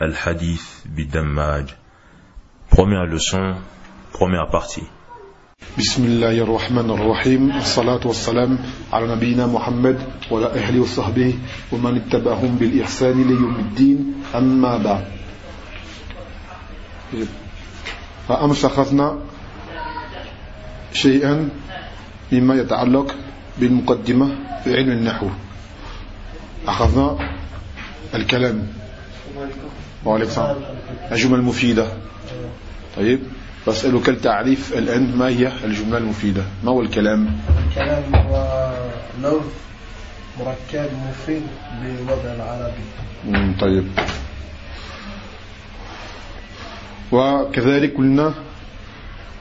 Al-Hadith Bidammaj. Première leçon, première partie. بسم الله الرحمن الرحيم. الصلاة والسلام على نبينا محمد وعلى أهله وصحبه ومن اتبعهم بالإحسان ليوم الدين. أما بعد. فأمس أخذنا شيئا مما يتعلق بالمقدمة في علم النحو. أخذنا الكلام. وعليكم السلام الجمل المفيدة. طيب بسألك التعريف الآن ما هي الجملة المفيدة؟ ما هو الكلام؟ الكلام هو لفظ مركب مفيد بالوضع العربي. طيب. وكذلك قلنا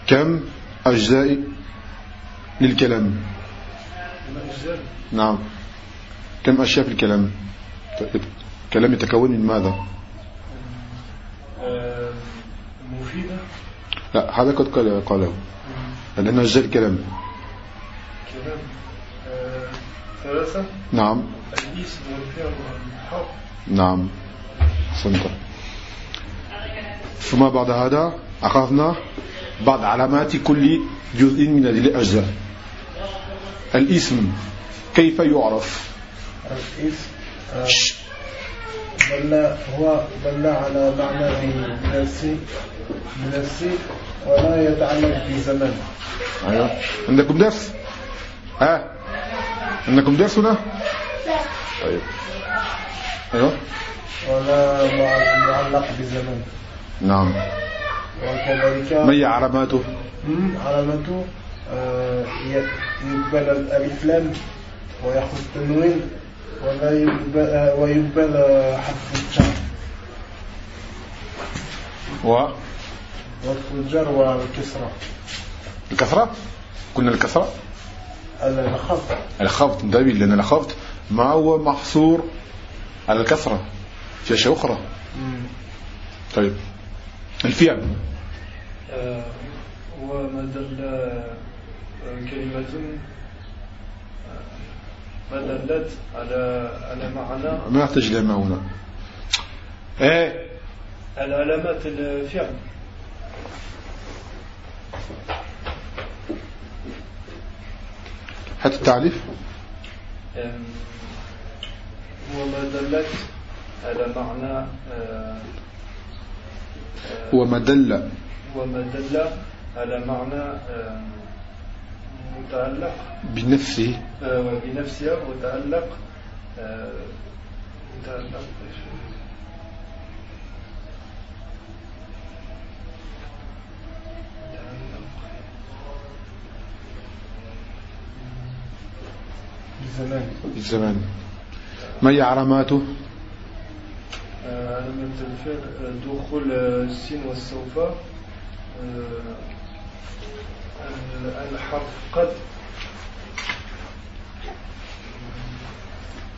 كم أجزاء للكلام؟ نعم. كم أشياء في الكلام؟ طيب الكلام يتكون من ماذا؟ مفيدة؟ لا هذا قد قال قاله لأن أجزاء الكلام كلام. ثلاثة؟ نعم. الاسم والفعل والحرف نعم. أحسنت ثم بعد هذا؟ أخذنا بعض علامات كل جزء من هذه الأجزاء. الاسم كيف يعرف؟ الاسم دل هو دل على معنى من السي من السي ولا يتعلق بزمان أيوة. عندكم درس؟ ها؟ عندكم درس هنا؟ طيب. أيوة. ولا مع- معلق بزمان نعم. وكذلك ما هي علاماته؟ مم، علامته آه، يقبل الألف لام ويأخذ التنوين. ولا يقبل آه، ويقبل آه، حرف الجر. و؟ حرف الجر والكسرة. الكسرة؟ قلنا الكسرة. الخفض. الخفض لأن الخفض ما هو محصور على الكسرة. في أشياء أخرى. مم. طيب. الفعل. وما دل كلمة ما دلت على على معنى ما يحتاج ما هنا. إيه؟ على علامات الفعل. حتى التعريف؟ أم، وما دلت على معنى آه، آه، هو ما دل. وما دل على معنى آه، متعلق بنفسه. آه، وبنفسها متعلق آه، متعلق؟ بالزمان الزمان ما هي علاماته؟ آه، علامة الفعل دخول السين والسوف ال- الحرف قد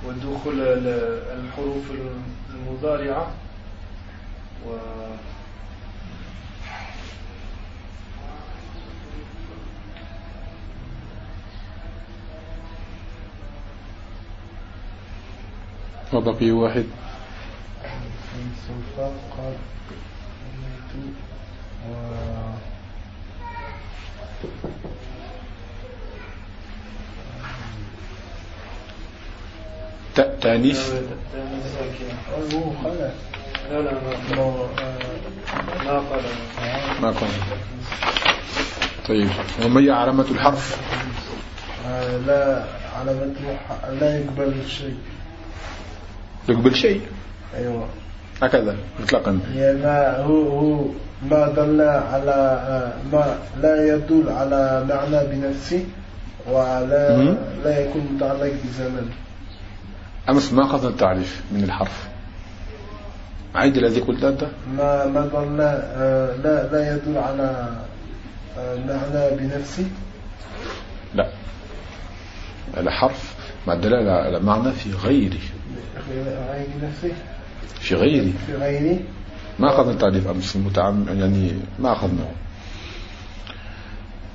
ودخول ال- الحروف المضارعة و وبقي واحد. سوف قد و ت- تأنيث. تاني ساكنة. هو خلاص لا لا ما قال ما كان طيب. وما هي علامة الحرف؟ لا علامته ح- لا يقبل الشيء يقبل شيء. أيوة. هكذا مطلقا. يعني ما هو هو ما دل على ما لا يدل على معنى بنفسه ولا. لا يكون متعلق بزمن أمس ما أخذنا التعريف من الحرف؟ عيد الذي قلت أنت؟ ما ما لا لا لا يدل على معنى بنفسه. لا. الحرف مع الدلالة على معنى في غيره. غير نفسه. في غيره في غيره ما أخذنا التعريف أمس المتعم يعني ما أخذناه.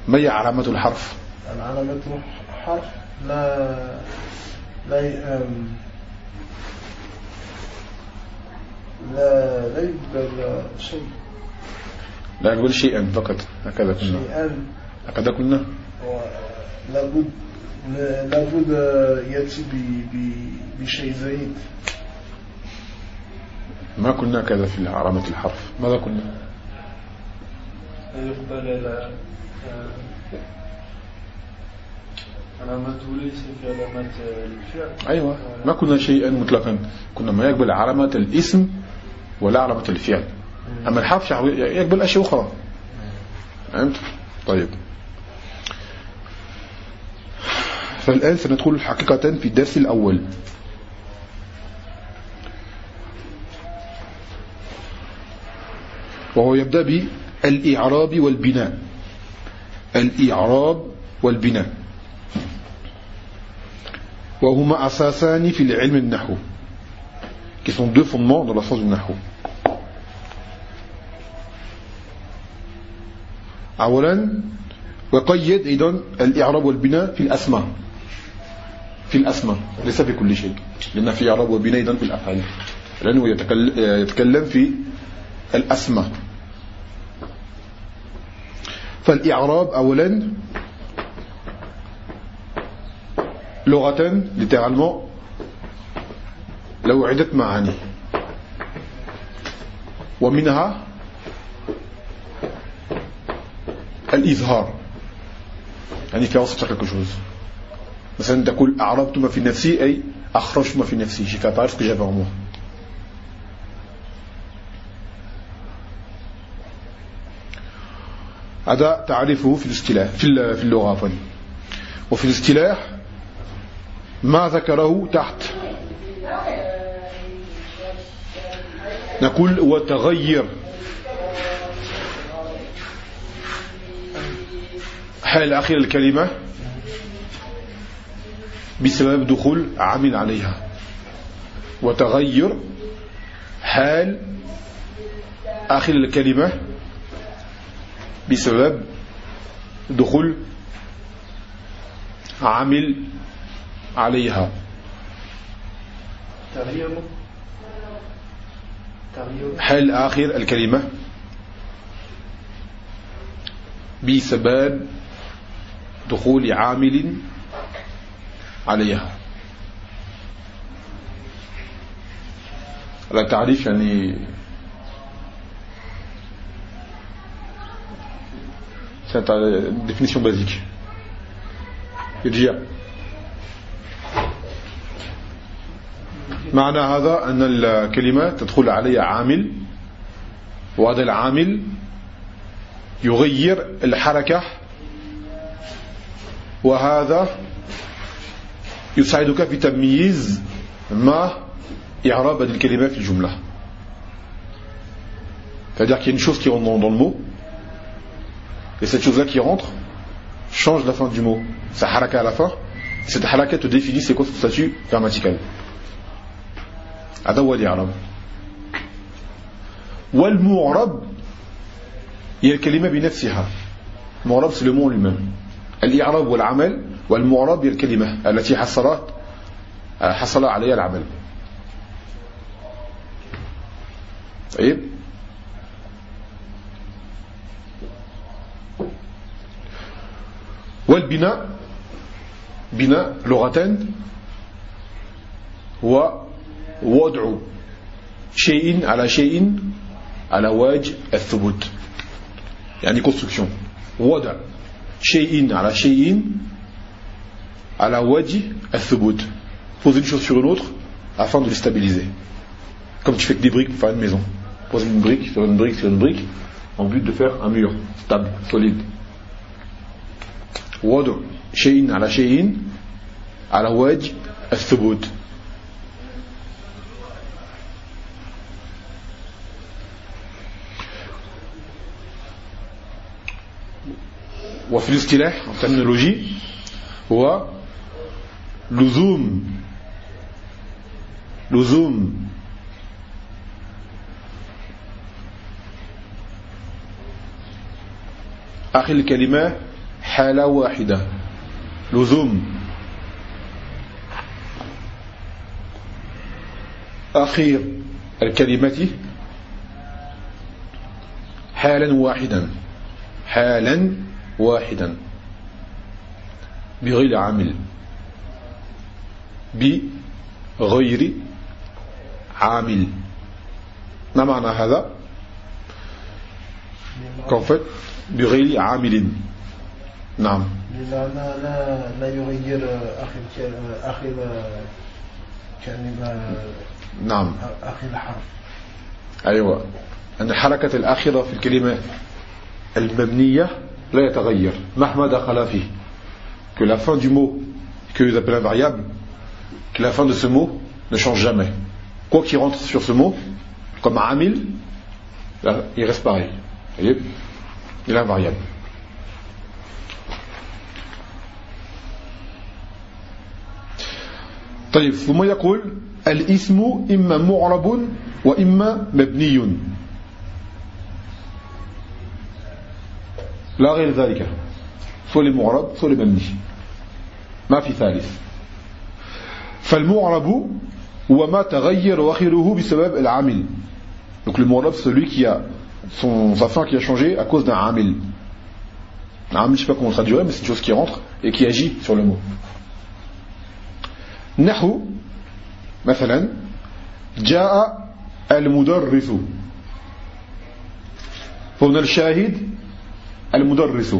ما هي علامة الحرف؟ علامة الحرف لا لا لا لا يقبل شيء. لا يقبل شيئا فقط هكذا قلنا. شيئا. هكذا قلنا؟ لابد لابد يأتي بشيء زايد ما كنا كذا في علامة الحرف. ماذا كنا؟ يقبل علامته ليس في علامات الفعل أيوة. ما كنا شيئا مطلقا. كنا ما يقبل علامة الاسم ولا علامة الفعل. أما الحرف يقبل أشياء أخرى. فهمت؟ طيب. فالآن سندخل حقيقة في الدرس الأول. وهو يبدأ بالإعراب والبناء. الإعراب والبناء. وهما أساسان في العلم النحو. Qui sont deux fondements dans la science du nahou. أولا وقيد أيضا الإعراب والبناء في الأسماء. في الأسماء ليس في كل شيء. لأن في إعراب وبناء أيضا في الأفعال. لأنه يتكلم في الأسماء. فالإعراب أولا لغة littéralement له عدة معاني. ومنها الإظهار. يعني في وسط quelque chose. مثلا تقول أعربت ما في نفسي أي أخرجت ما في نفسي. J'ai fait apparaître ce هذا تعريفه في الاستلاح في اللغة وفي الاستلاح ما ذكره تحت. نقول وتغير حال أخير الكلمة بسبب دخول عامل عليها. وتغير حال آخر الكلمة بسبب دخول عامل عليها. حال آخر الكلمة. بسبب دخول عامل عليها. لا تعريف يعني c'est une définition basique. يرجع معنى هذا أن الكلمة تدخل عليها عامل وهذا العامل يغير الحركة وهذا يساعدك في تمييز ما إعراب هذه الكلمة في الجملة. C'est-à-dire qu'il y a une chose qui rentre dans, le mot, et cette chose-là qui rentre change la fin du mot. Sa haraka à la fin, et cette haraka te définit c'est quoi son statut grammatical. هذا هو الإعراب والمعرب هي الكلمة بنفسها المعرب c'est le mot lui-même الإعراب والعمل والمعرب هي الكلمة التي حصلت حصل عليها العمل طيب والبناء بناء لغتان هو وضع شيء على شيء على وجه الثبوت يعني construction وضع شيء على شيء على وجه الثبوت poser une chose sur une autre afin de les stabiliser comme tu fais que des briques pour faire une maison poser une brique sur une brique sur une brique en but de faire un mur stable, solide وضع شيء على شيء على وجه الثبوت. وفي الاصطلاح التكنولوجي هو لزوم لزوم. آخر الكلمة حالة واحدة. لزوم. أخير الكلمة. حالا واحدا. حالا واحدا. بغير عامل. بغير عامل. ما معنى هذا؟ fait بغير عامل. نعم لا لا لا, يغير أخي أخي كلمة نعم أخي الحرف أيوة أن حركة الآخرة في الكلمة المبنية لا يتغير مهما دخل فيه que la fin du mot que vous appelez invariable que la fin de ce mot ne change jamais quoi qu'il rentre sur ce mot comme amil il reste pareil il est invariable طيب ثم يقول الاسم إما معرب وإما مبني لا غير ذلك soit les معرب soit les مبني ما في ثالث فالمعرب هو ما تغير آخره بسبب العامل donc le معرب c'est celui qui a son, sa fin qui a changé à cause d'un amil un amil je sais pas comment traduire mais c'est une chose qui rentre et qui agit sur le mot نحو مثلا جاء المدرس. فهنا الشاهد المدرس.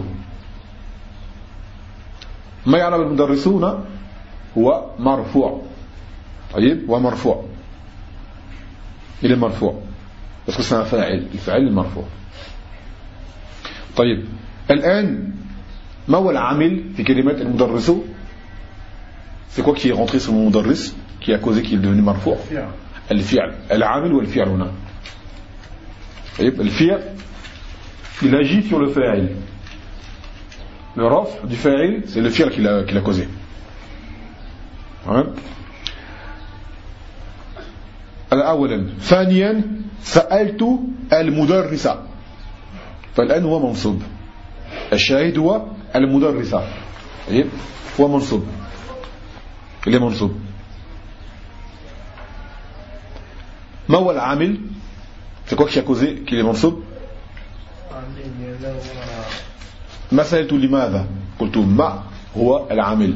ما يعلم المدرسون؟ هو مرفوع. طيب ومرفوع إلى مرفوع. بس اسمها فاعل الفاعل المرفوع. طيب الآن ما هو العامل في كلمة المدرس؟ C'est quoi qui est rentré sur mon mudarris qui a causé qu'il est devenu marfou الفعل العامل والفعل هنا طيب الفعل il agit sur le fa'il le raf du fa'il c'est le fi'l qui l'a qui l'a causé أولا ثانيا سألت المدرسة فالآن هو منصوب الشاهد هو المدرسة طيب هو منصوب il est منصوب ما هو العامل c'est quoi qui a causé qu'il est منصوب ما سألت لماذا قلت ما هو العامل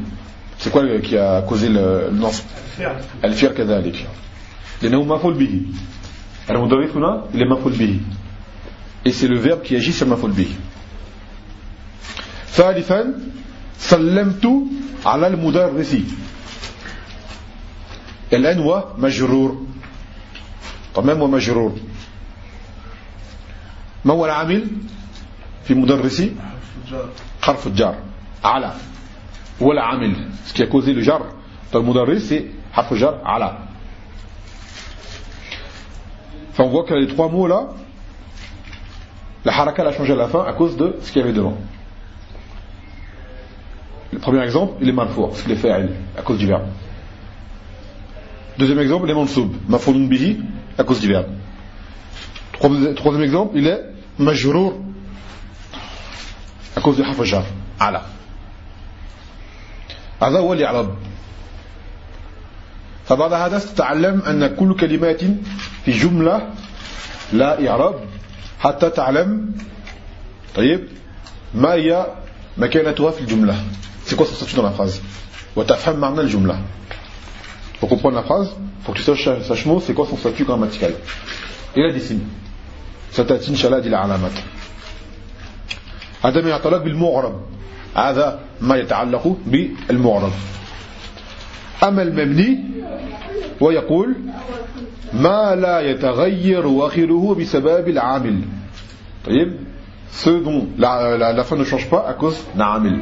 c'est quoi qui a causé le نصب الفعل كذلك لأنه مفعول به المضارع هنا il est مفعول به et c'est le verbe qui agit sur مفعول به ثالثا سلمت على المدرس الآن هو مجرور تمام هو مجرور ما هو العامل في مدرسي حرف الجار على هو العامل ce qui a causé le jar dans le مدرس c'est حرف الجار على Enfin, on voit que les trois mots là, la haraka a changé à la fin à cause de ce qu'il y avait devant. Le premier exemple, il est marfour, parce qu'il est fa'il, à cause du verbe. Deuxième exemple, il est mansoub, mafoulun bihi, à cause du verbe. Troisième exemple, il est majrour, à cause du hafajar, ala. هذا هو الإعراب فبعد هذا تتعلم أن كل كلمات في جملة لا إعراب حتى تعلم طيب ما هي مكانتها في الجملة dans la phrase وتفهم معنى الجملة Pour comprendre la phrase, il faut que tu saches chaque mot, c'est quoi son statut grammatical. Et la décime. ستأتي إن شاء الله دي العلامات هذا ما يتعلق بالمعرب هذا ما يتعلق بالمعرب أما المبني ويقول ما لا يتغير آخره بسبب العامل طيب ce dont la, la, la fin ne change pas à cause d'un amil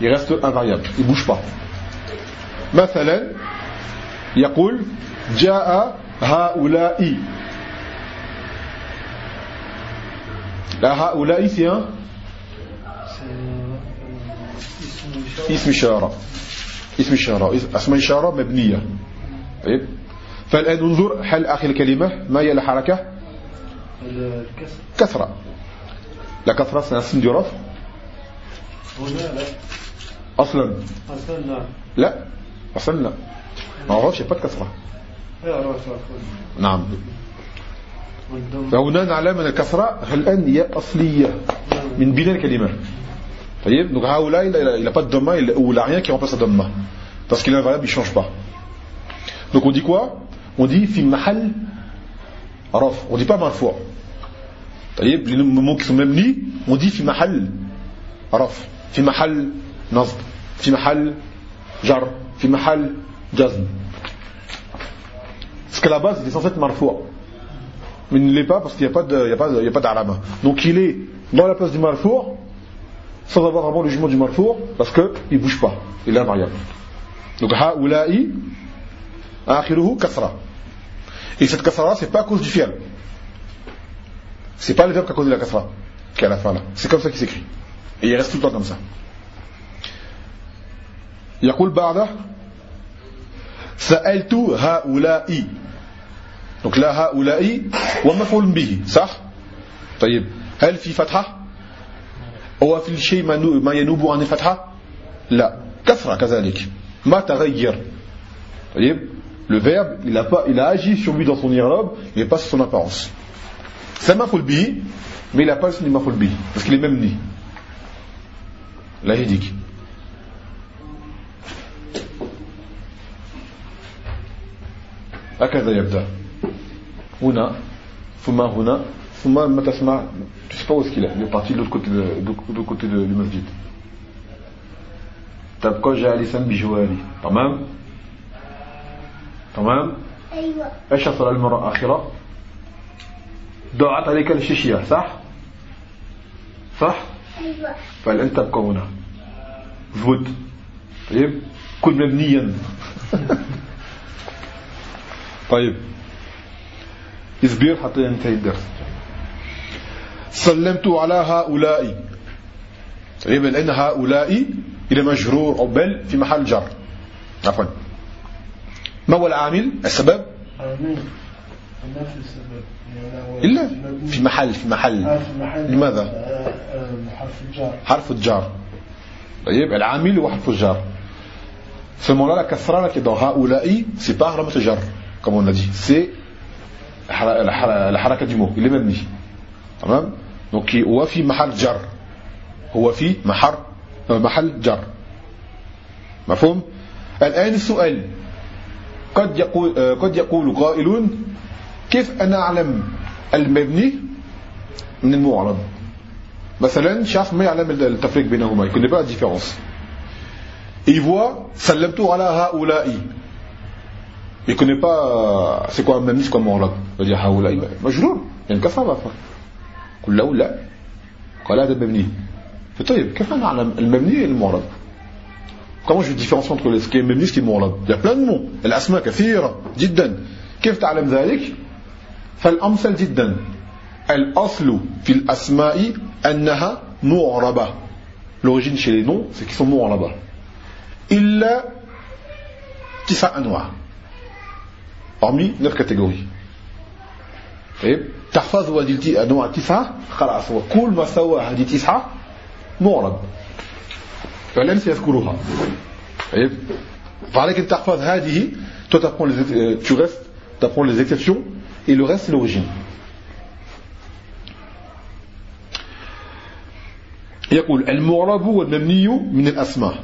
il reste invariable il bouge pas مثلا يقول جاء هؤلاء. لا هؤلاء c'est un اسم إشارة. اسم إشارة. اسم إشارة مبنية. طيب. فالآن انظر هل آخر الكلمة؟ ما هي الحركة؟ كثرة. لا كثرة هنا لا. أصلا. أصلا لا أصلا لا. ما عرفش يفك اصبع نعم. فهنا نعلم ان الكسرة هي الان هي أصلية؟ من بناء الكلمة. طيب دونك هؤلاء لا لا با دوما ولا rien qui remplace دوما. Parce que l'invariable il change pas. Donc on dit quoi? On dit في محل رفع. On dit pas مرفوع طيب المومون qui sont même ni on dit في محل رفع. في محل نصب. في محل جر. في محل jazm parce qu'à la base il est censé être marfou mais il ne l'est pas parce qu'il n'y a pas de, il y a pas de, il y a pas d'alama. Donc il est dans la place du marfour, sans avoir vraiment le jugement du marfour, parce qu'il ne bouge pas. Il est invariable. Donc ha'ula'i, akhiruhu kasra. Et cette kasra, c'est pas à cause du fiel. C'est pas le verbe qui a causé la kasra, qui est à la fin là. C'est comme ça qu'il s'écrit. Et il reste tout le temps comme ça. يقول بعده سألت هؤلاء donc là هؤلاء ومفعول به صح طيب هل في فتحة هو في الشيء ما نو- ما ينوب عن الفتحة لا كثرة كذلك ما تغير طيب le verbe il a pas il a agi sur lui dans son i'rab mais pas sur son apparence c'est مفعول به mais il a pas du مفعول به parce qu'il est même ni là il dit هكذا يبدأ. هنا ثم هنا ثم ما تسمع؟ Tu sais pas où est-ce qu'il est il est parti de l'autre côté de, de, de l'autre côté de, du masjid. تبقى جالسا بجواري تمام تمام أيوة. إيش حصل المرة الأخيرة. دعت عليك الشيشية صح؟ صح؟ أيوة. فالآن تبقى هنا. جود طيب؟ كن مبنيا. طيب. اصبر حتى ينتهي الدرس. سلمت على هؤلاء. طيب لأن هؤلاء إلى مجرور أو بل في محل جر. عفوا. ما هو العامل؟ السبب؟ إلا. في محل في محل. آه، لماذا؟ آه، آه، حرف الجار حرف الجار طيب العامل هو حرف الجار qui est dans هؤلاء pas haramat jar comme on a dit c'est la, la, la haraka du mot. Il est مبني تمام donc هو في محل جر هو في محل محل جر مفهوم الآن السؤال قد يقول قد يقول قائل كيف أنا أعلم المبني من المعرض مثلا شخص ما يعلم التفريق بينهما la différence. Et il voit على هؤلاء il connaît pas c'est quoi un mabni c'est quoi معرض il va dire هؤلاء مجرور يعني كفى ما فهم قل له لا قال هذا مبني طيب كيف أنا اعلم المبني المعرض comment je différencie entre ce qui est مبني ce qui est معرض il y a plein de noms. الاسماء كثيره جدا كيف تعلم ذلك فالامثل جدا الأصل في الأسماء أنها معربة l'origine chez les noms c'est qu'ils sont معربة إلا تسع أنواع parmi neuf catégories. طيب تحفظ هذه أنواع تسعة خلاص هو كل ما سوى هذه تسعة معرب فلن سيذكرها طيب فعليك أن تحفظ هذه toi t'apprends les, euh, tu restes t'apprends les exceptions et le reste c'est l'origine. يقول المعرب والمبني من الأسماء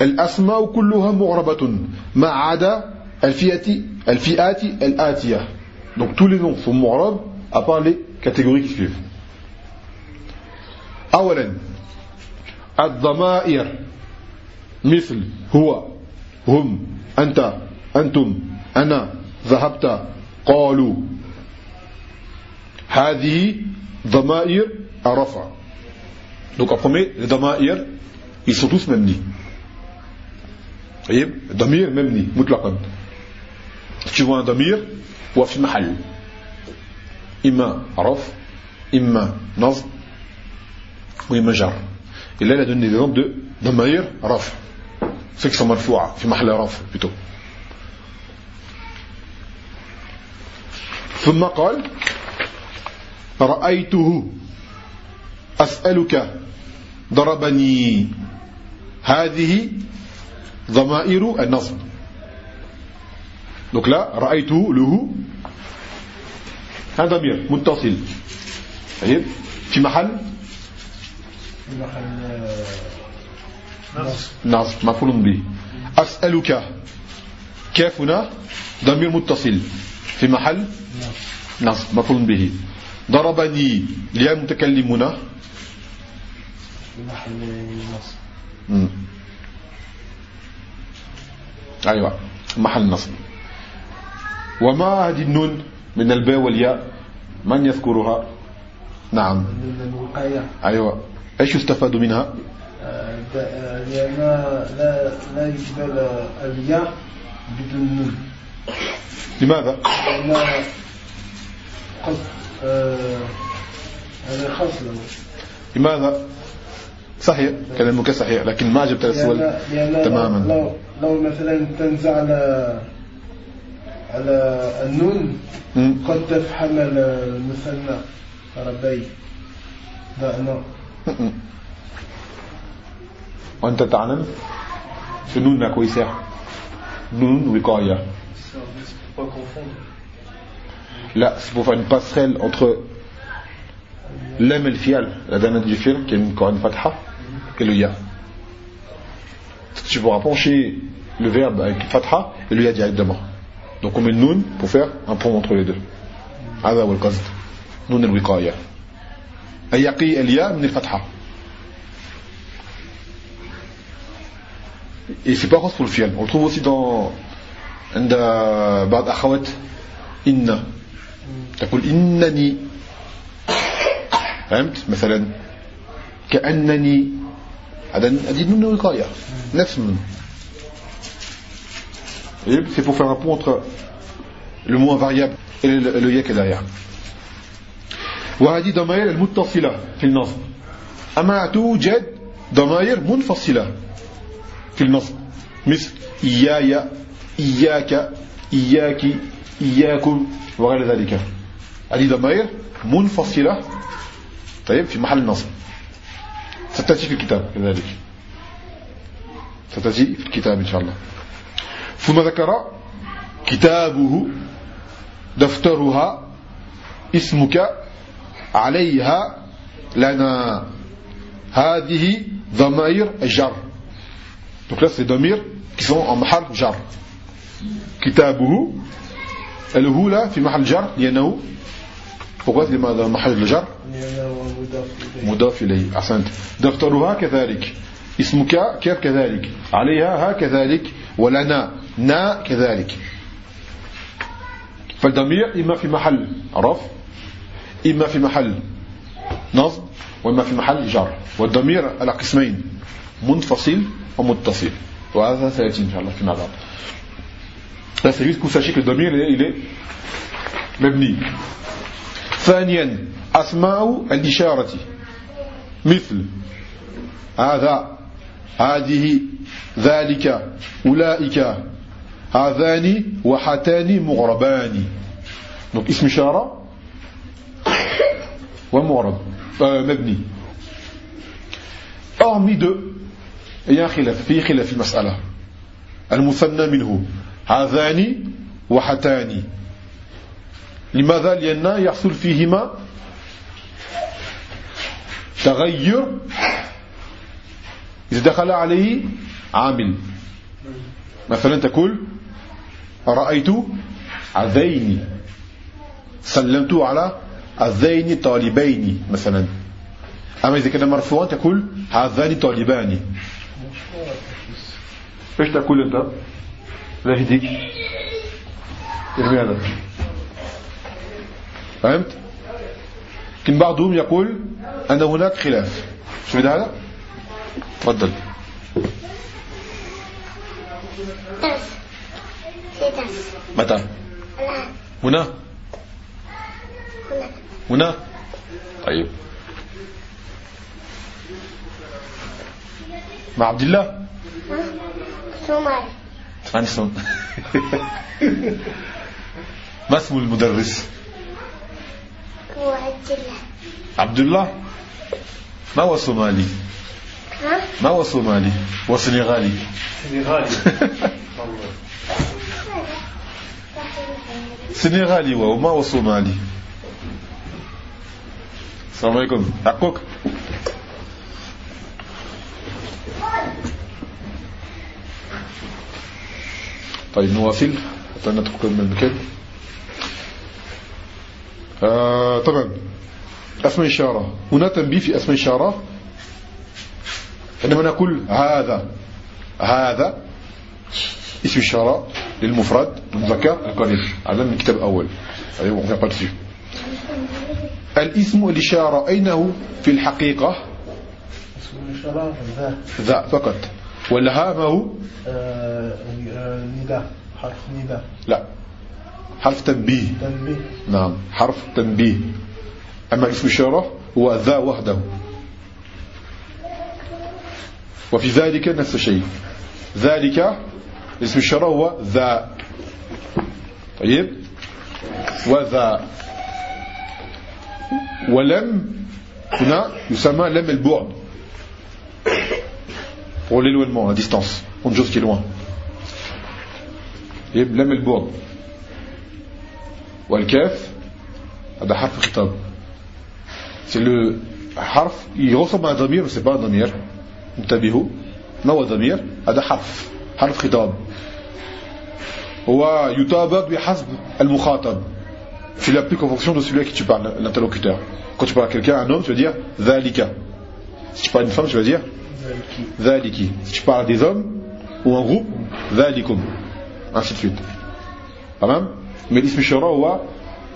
الأسماء كلها معربة ما عدا الفئة الفئات الآتية donc tous les noms sont معرب à part les catégories qui suivent أولا الضمائر مثل هو هم أنت أنتم أنا ذهبت قالوا هذه ضمائر الرفع Donc en premier, les dama'ir, ils sont tous memni. Vous voyez Damir, memni, mutlaqan. Si tu vois un damir, ou fi mahal. Imma araf, imma nazb, ou imma jar. Et là, il a donné des exemples de ضمائر رفع سكسة مرفوعة في محل رفع بتو ثم قال رأيته أسألك ضربني هذه ضمائر النصب donc là رأيته له هذا ضمير متصل طيب في محل في محل نصب مفعول به أسألك كيف هنا ضمير متصل في محل نصب مفعول به ضربني ليا متكلم هنا في محل نصب أيوة محل نصب وما هذه النون من الباء والياء. من يذكرها؟ نعم. أيوة. إيش يستفاد منها؟ لأن لا لا يقبل الياء بدون نون لماذا؟ لأن قصد هذا خاص له لماذا؟ صحيح. كلامك صحيح لكن ما جبت السؤال تماما. لو لو مثلا تنزع على على النون. قد تفهم المثنى ربي لا لا مم. وأنت تعلم في نون كويسة نون وقاية. Là, c'est pour faire une passerelle entre l'am et le fial, la dernière du fial, qui a une corne fatha, et le ya. Tu pourras pencher le verbe avec fatha et le ya directement. Donc on met le noun pour faire un pont entre les deux. هذا هو القصد نون الوقاية أن يقي الياء من الفتحة Et c'est pas rose pour le fiel. On le trouve aussi dans عند بعض أخوات إن تقول إنني فهمت مثلا كأنني هذا هذه نون وقاية نفس Et C'est pour faire un pont entre le mot invariable et le, le ya qui est derrière. وهذه ضمائر المتصلة في النصب أما توجد ضمائر منفصلة في النصب مثل إياي إياك إياك إياكم وغير ذلك هذه ضمائر منفصلة طيب في محل النصب ستأتي في الكتاب كذلك ستأتي في الكتاب إن شاء الله ثم ذكر كتابه دفترها اسمك عليها لنا. هذه ضمائر الجر. Donc là c'est ضمير qui sont en محل جر. كتابه الأولى في محل جر لأنه pourquoi لماذا محل الجر مضاف إليه. أحسنت. دفترها كذلك. اسمك كذلك. عليها ها كذلك. ولنا. نا كذلك. فالضمير إما في محل رفع إما في محل نصب وإما في محل جر والضمير على قسمين منفصل ومتصل. وهذا سيأتي إن شاء الله فيما بعد. Là, c'est juste que il est مبني. ثانيا أسماء الإشارة. مثل هذا هذه ذلك أولئك. هذان وحتان مغربان. Donc اسم إشارة ومغرب euh, مبني. hormis deux il y a خلاف في خلاف في المسألة. المثنى منه. هذان وحتان. لماذا؟ لأن يحصل فيهما تغير. إذا دخل عليه عامل. مثلا تقول رأيت هذين سلمت على هذين طالبين مثلا. أما إذا كان مرفوعا تقول هذان طالبان. إيش تقول أنت؟ لا يهديك. ارمي هذا. فهمت؟ لكن بعضهم يقول أن هناك خلاف. شو هذا؟ تفضل. درس متى؟ هنا؟ هنا. هنا؟ طيب. مع عبد الله؟ ها؟ صومالي عن اسم ما اسم المدرس هو عبد الله. عبد الله؟ ما هو صومالي؟ ها؟ ما هو صومالي؟ هو سنغالي. سنغالي سنغالي هو ما هو صومالي السلام عليكم حقك طيب نواصل حتى من المكان طبعا اسم إشارة هنا تنبيه في اسم إشارة عندما نقول هذا هذا اسم إشارة للمفرد المذكر القليل هذا من الكتاب الأول. أيوة الاسم الإشارة أين هو في الحقيقة؟ اسم الإشارة ذا ذا فقط. ولا ها ما هو؟ نداء حرف نداء لا. حرف تنبيه. تنبيه نعم حرف تنبيه. أما اسم الإشارة هو ذا وحده. وفي ذلك نفس الشيء. ذلك اسم الإشارة هو ذا. طيب. وذا ولم هنا يسمى لم البعد. pour l'éloignement, la distance, une chose qui est loin. طيب لم البعد. والكاف هذا حرف خطاب c'est le حرف il ressemble à un ضمير mais c'est pas un ضمير انتبهوا ما هو ضمير هذا حرف. حرف خطاب هو يطابق بحسب المخاطب tu l'appliques en fonction de celui à qui tu parles l'interlocuteur quand tu parles à quelqu'un un homme tu vas dire ذلك si tu parles à une femme tu vas dire ذلك si tu parles à des hommes ou un groupe ذلكم ainsi de suite تمام mais الاسم الشراء هو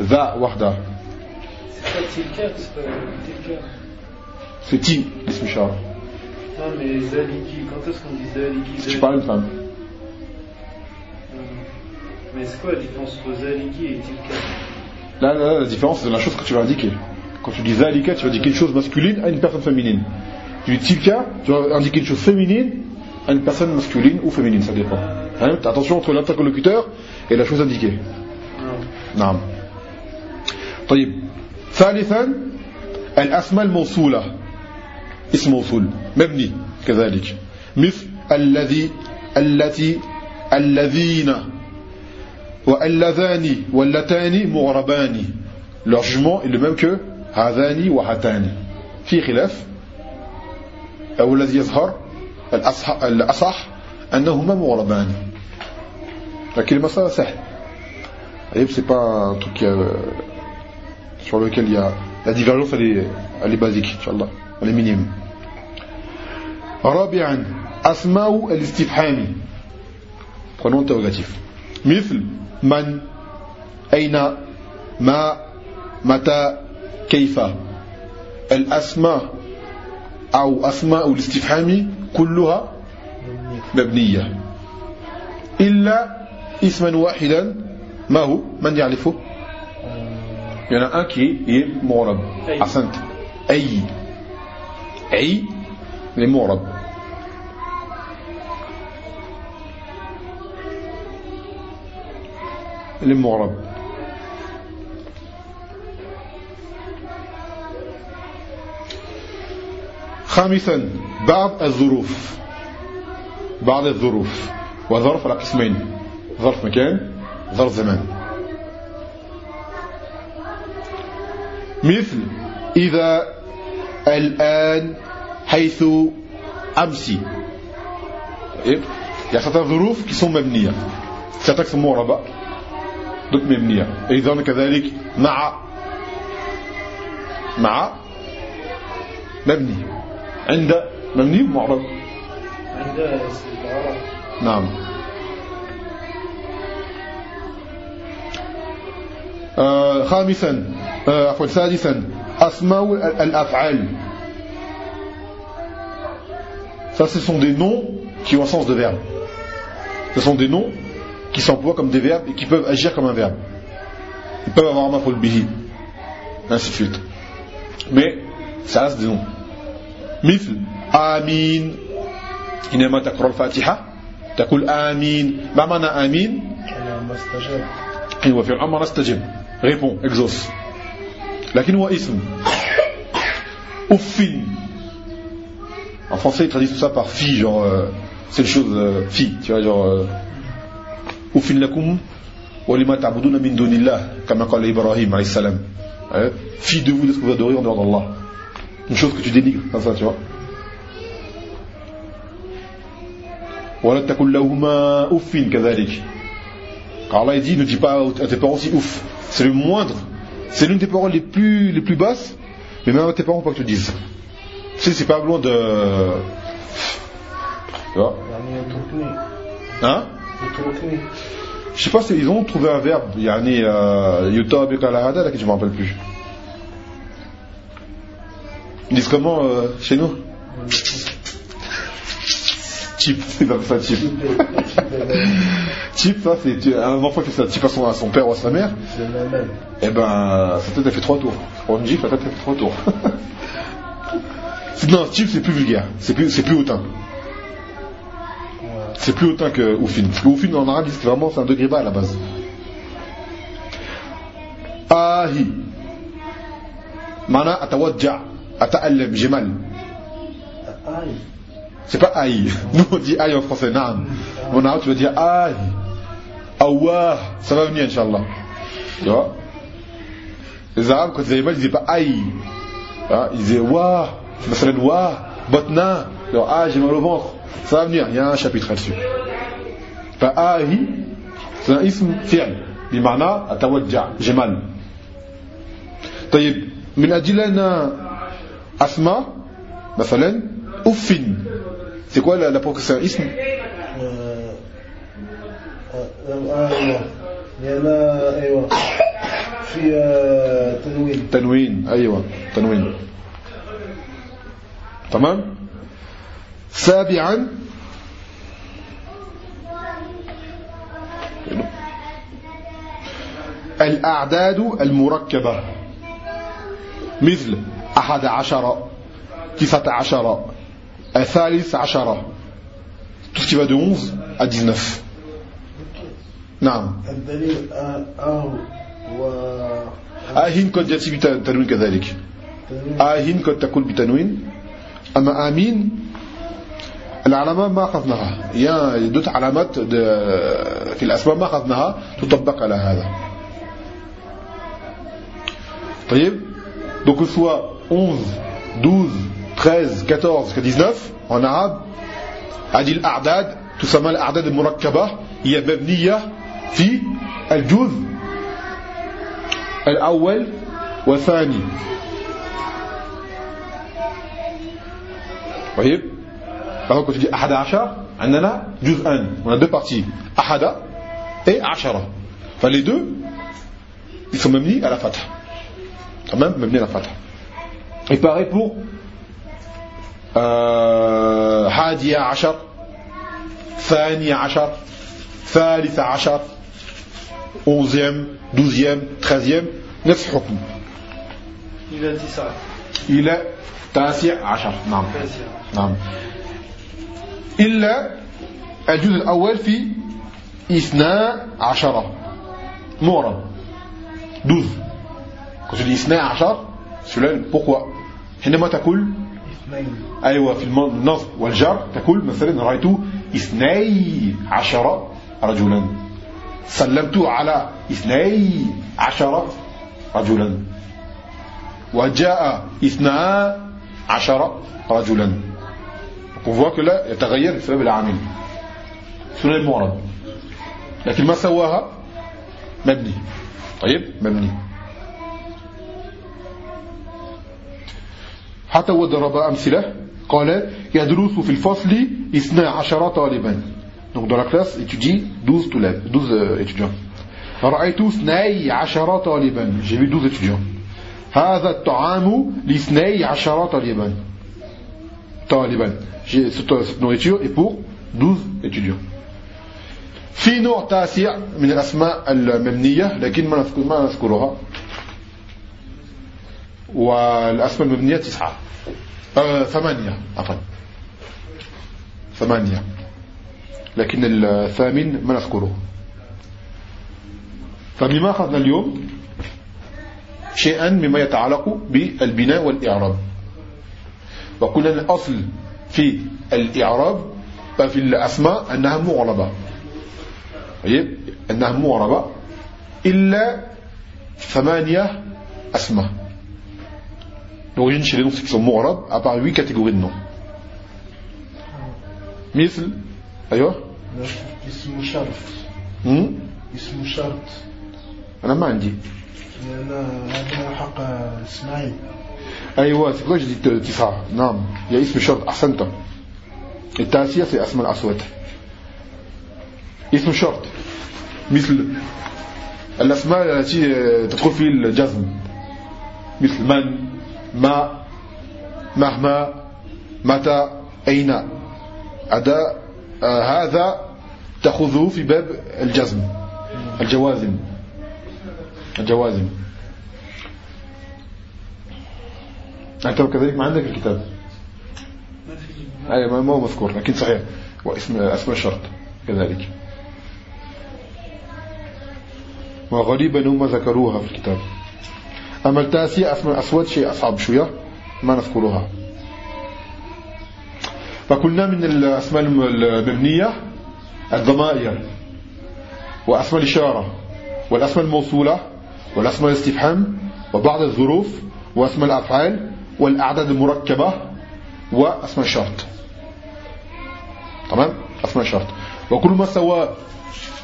ذا وحده C'est pas Tilka, c'est pas Tilka. c'est ti الاسم الشراء Non, mais Zaliki, quand est-ce qu'on dit Zaliki si tu parles à une femme Euh, Mais c'est quoi la différence entre Zaliki et Tilka Là, là, là, la différence, c'est la chose que tu vas indiquer. Quand tu dis zalika, tu vas indiquer une chose masculine à une personne féminine. Tu dis tilka, tu vas indiquer une chose féminine à une personne masculine ou féminine, ça dépend. Hein Attention entre l'interlocuteur et la chose indiquée. Non. نعم طيب ثالثا الأسماء الموصولة اسم موصول مبني كذلك. مثل الذي التي الذين واللذان واللتان مغربان. Leur jugement est le même هذان وهاتان. في خلاف. أو الذي يظهر الأصح, الأصح أنهما مغربان. لكن المسألة سهل. Aïe, c'est pas un truc euh, sur lequel il y a la divergence elle est, elle est basique Inch'Allah. Minime رابعا أسماء الاستفهام. Pronom interrogatif. مثل من أين ما متى كيف. الأسماء أو أسماء الاستفهام كلها مبنية. إلا اسما واحدا ما هو؟ من يعرفه؟ Il y en a un qui est Mourab. Aïe. Mourab. Les Mourab. خامسا بعض الظروف بعض الظروف وظرف على قسمين ظرف مكان ظرف زمان مثل إذا الآن حيث أمس طيب Il y a certaines ظروف qui sont مبنية. certains qui sont مبنية. أيضا كذلك مع مع مبني. عند مبني معرب العرب نعم. آه خامسا. آه عفوا سادسا. أسماء ال- الأفعال Ça, ce sont des noms qui ont un sens de verbe. Ce sont des noms qui s'emploient comme des verbes et qui peuvent agir comme un verbe. Ils peuvent avoir un maful bihi, ainsi de suite. Mais ça reste des noms. مثل آمين حينما تقرأ الفاتحة تقول آمين ما معنى آمين ما استجاب أيوة في الأمر استجب répond exauce لكن هو اسم أف en français ils traduisent tout ça par fi genre euh, c'est une chose euh, fi tu vois genre euh, أف لكم ولما تعبدون من دون الله كما قال إبراهيم عليه السلام hein? fi de vous de ce que vous adorez en dehors d'Allah une chose que tu dénigres comme ça tu vois ولا تكن لهما أف كذلك car Allah il dit ne dis pas à tes parents aussi ouf c'est le moindre c'est l'une des paroles les plus, les plus basses, mais même tes parents, pas que te dises. Tu sais, c'est pas loin de. Tu vois Hein? Je sais pas si ils ont trouvé un verbe, il y a un euh, Kalahada, là, que je me rappelle plus. Ils disent comment euh, chez nous? Chip, c'est pas ça chip. Chip, ça c'est un enfant qui fait ça chip à son, à son père ou à sa mère, même. eh ben sa tête elle fait trois tours. Pour une gifle, la tête elle fait trois tours. Non, chip c'est plus vulgaire, c'est plus, c'est plus hautain. C'est plus hautain que oufin. Parce que oufin en arabe, c'est vraiment c'est un degré bas à la base. Ahi. Mana atawadja, ata'allam, j'ai mal. Aïe. C'est pas aïe. Nous on dit aïe en français, naam. En arabe tu vas dire aïe. Awah. Ça va venir, Inch'Allah. Tu vois Les arabes, quand ils avaient mal, ils disaient pas aïe. Hein, Ils disaient wah. مثلا wah. Botna. Alors, ah, j'ai mal au ventre. Ça va venir, il y a un chapitre là-dessus. Pas aïe. C'est un ism fi'l. بمعنى أتوجع j'ai mal. طيب من أجلنا أسماء مثلا أف c'est quoi la, la أيوه لأن أيوه في تنوين تنوين أيوة تنوين تمام؟ سابعا. الأعداد المركبة. مثل أحد عشر تسعة عشر. الثالث عشر tout ce qui va de 11 à 19 نعم. الدليل آه، و آهين قد يأتي بتنوين كذلك. آهين قد تكون بتنوين. أما آمين العلامة ما أخذناها. هي دوت علامات في الأسماء ما أخذناها تطبق على هذا. طيب. Donc ce soit 11 12 13 14 jusqu'à 19 en arabe هذه الأعداد تسمى الأعداد المركبة هي مبنية في الجزء الأول والثاني طيب alors quand tu dis أحد عشر عندنا جزءان on a deux parties أحد et عشرة فles deux ils sont مبني à la fatha quand même مبني à la fatha et pareil pour آه حادية عشر ثانية عشر ثالثة عشر onzième douzième treizième نفس الحكم. إلى تسعة. إلى تاسع عشر. نعم. نعم. إلا الجزء الأول في إثنى عشرة معرب 12 quand tu dis إثنى عشر celui-là pourquoi? حينما تقول أيوة في النصب والجر تقول مثلا رأيت اثني عشر رجلا. سلمت على اثني عشر رجلا. وجاء اثنا عشر رجلا. On là يتغير بسبب العامل سنة المعرب لكن ما سواها؟ مبني. طيب مبني. حتى هو ضرب أمثلة قال يدرس في الفصل 12 طالبا. Donc dans la classe étudie 12 طلاب 12 euh, étudiants. رأيت 12 طالبا. J'ai vu 12 étudiants. هذا الطعام لاثني عشر طالبا. طالبا. J'ai- cette nourriture est pour 12 étudiants. في نوع تاسع من الأسماء المبنية لكن ما نذكرها. والأسماء المبنية تسعة. آه ثمانية عفوا ثمانية. لكن الثامن ما نذكره. فبما أخذنا اليوم شيئا مما يتعلق بالبناء والإعراب. وقلنا الأصل في الإعراب في الأسماء أنها معربة. طيب أنها معربة إلا ثمانية أسماء. L'origine chez les noms qui sont mu'rab à part 8 catégories de noms. مثل أيوه. اسم شرط. هم؟ اسم شرط. أنا ما عندي. لأن هذا حق c'est pourquoi je dis تسعة نعم. يا اسم شرط أحسنت. التاسية في أسماء الأسود اسم شرط. مثل الأسماء التي تدخل في الجزم. مثل من؟ ما مهما متى أين. أداء آه هذا تأخذه في باب الجزم الجوازم الجوازم. أنت كذلك ما عندك الكتاب؟ أي ما هو مذكور لكن صحيح واسم اسم الشرط كذلك. وغالبا هم ذكروها في الكتاب. أما التاسية اسم الأسود شيء أصعب شوية ما نذكرها. فقلنا من الأسماء المبنية الضمائر وأسماء الإشارة والأسماء الموصولة والأسماء الاستفهام وبعض الظروف وأسماء الأفعال والأعداد المركبة وأسماء الشرط. تمام؟ أسماء الشرط. وكل ما سوى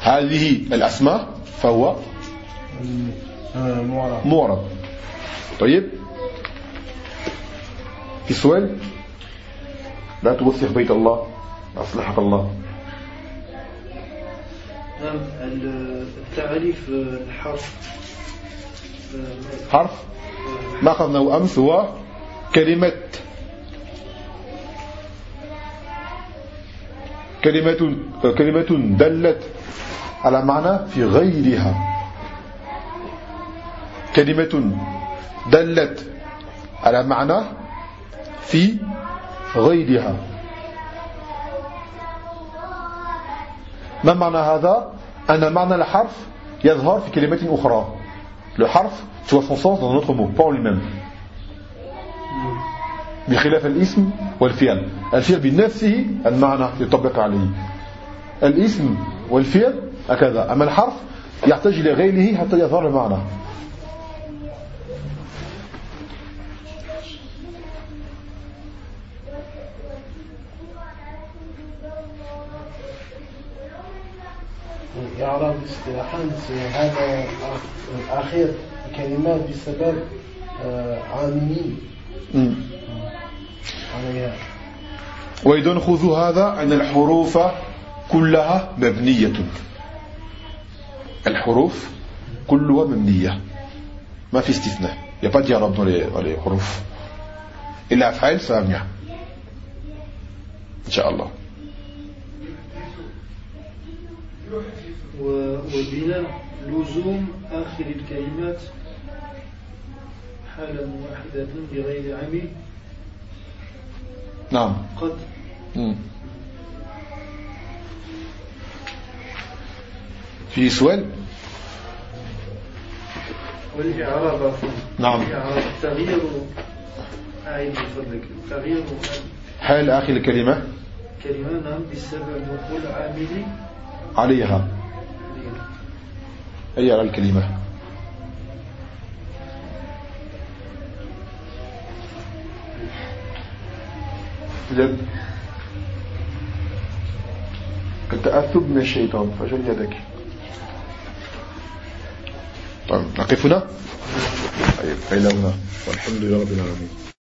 هذه الأسماء فهو معرب. طيب. في سؤال. لا توسخ بيت الله أصلحك الله. نعم التعريف الحرف حرف. ما أخذناه أمس هو كلمة. كلمة كلمة دلت على معنى في غيرها. كلمة دلت على معنى في غيرها. ما معنى هذا؟ أن معنى الحرف يظهر في كلمة أخرى. Le حرف tu vois son sens dans un autre mot pas en lui-même. بخلاف الاسم والفعل. الفعل بنفسه المعنى يطبق عليه. الاسم والفعل هكذا. أما الحرف يحتاج إلى غيره حتى يظهر المعنى. إعراب اصطلاحا هذا الأخير كلمات بسبب آه، عاملين. عليها وإذا خذوا هذا أن الحروف كلها مبنية. الحروف كلها مبنية. ما في استثناء. il n'y a pas d'irab dans les, dans les حروف. إلا أفعال سامية. إن شاء الله. وبناء لزوم آخر الكلمات حالة واحدة بغير عمل نعم. قد. مم. في سؤال؟ والإعراب نعم. تغيير أعيد فضلك. تغيير حال آخر الكلمة كلمة نعم بسبب دخول عامل عليها. أي على الكلمة؟ جد التأثب من الشيطان فجل يدك طيب نقف هنا؟ طيب إلى هنا. والحمد لله رب العالمين.